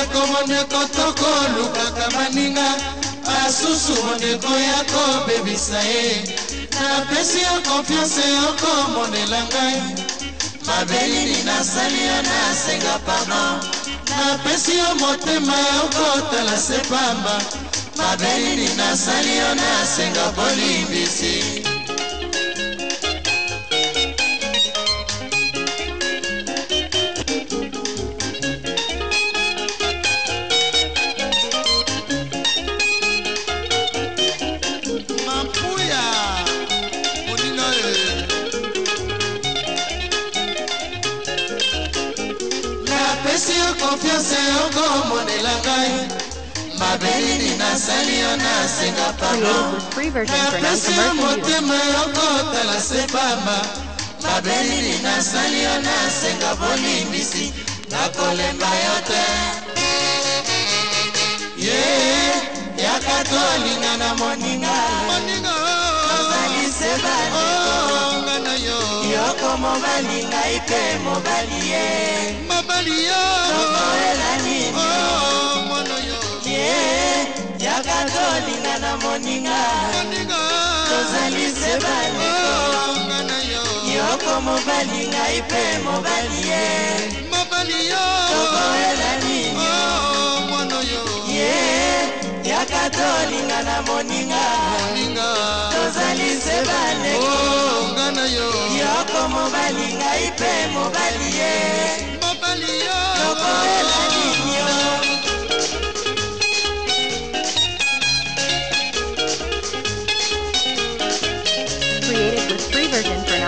bandeko mondeko tokolukaka maninga basusu mondeko ya kobebisa ye napesi yo konfiance yokomondela ngai mabelini nasali yo nasenga pardon napesi yo motema yokotala se pamba mabelini nasali yo nasenga bolimbisi konfiance yongo omonela ngai mabelini nasali yo nasenga pardon na plasi ya motema yokotala se pamba mabelini nasali yo nasenga bolimbisi nakolemba yo te ye yaka tolinga na moninga oh. azali se bandeko oh, yoko mobali ngai mpe mobali ye mobali ye baninga tozali se baleko yoko mobali ngai mpe mobali ye tokoela nini oh, ye yaka tolinga na moninga tozali se baleko oh, yoko mobali ngai mpe mobali ye tokoela nini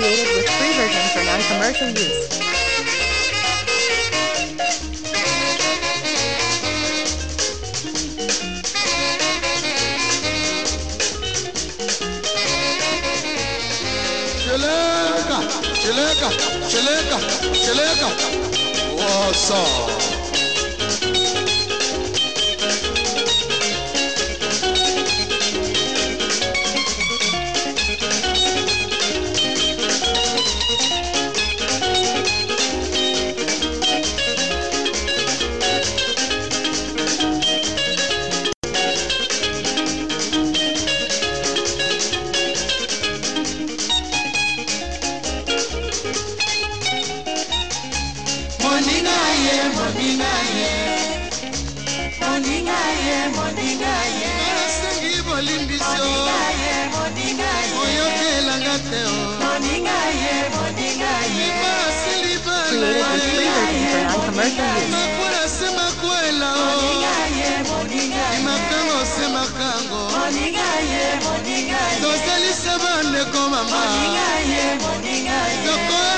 created with free version for non-commercial use. Chileka, Chileka, Chileka, Chileka. What's up? ye moninga ye moninga ye moninga ye asengi bolimbisi oyokelanga te moninga ye moninga ye makula se makwela imakango se makango tozelisa bandeko mama tokoya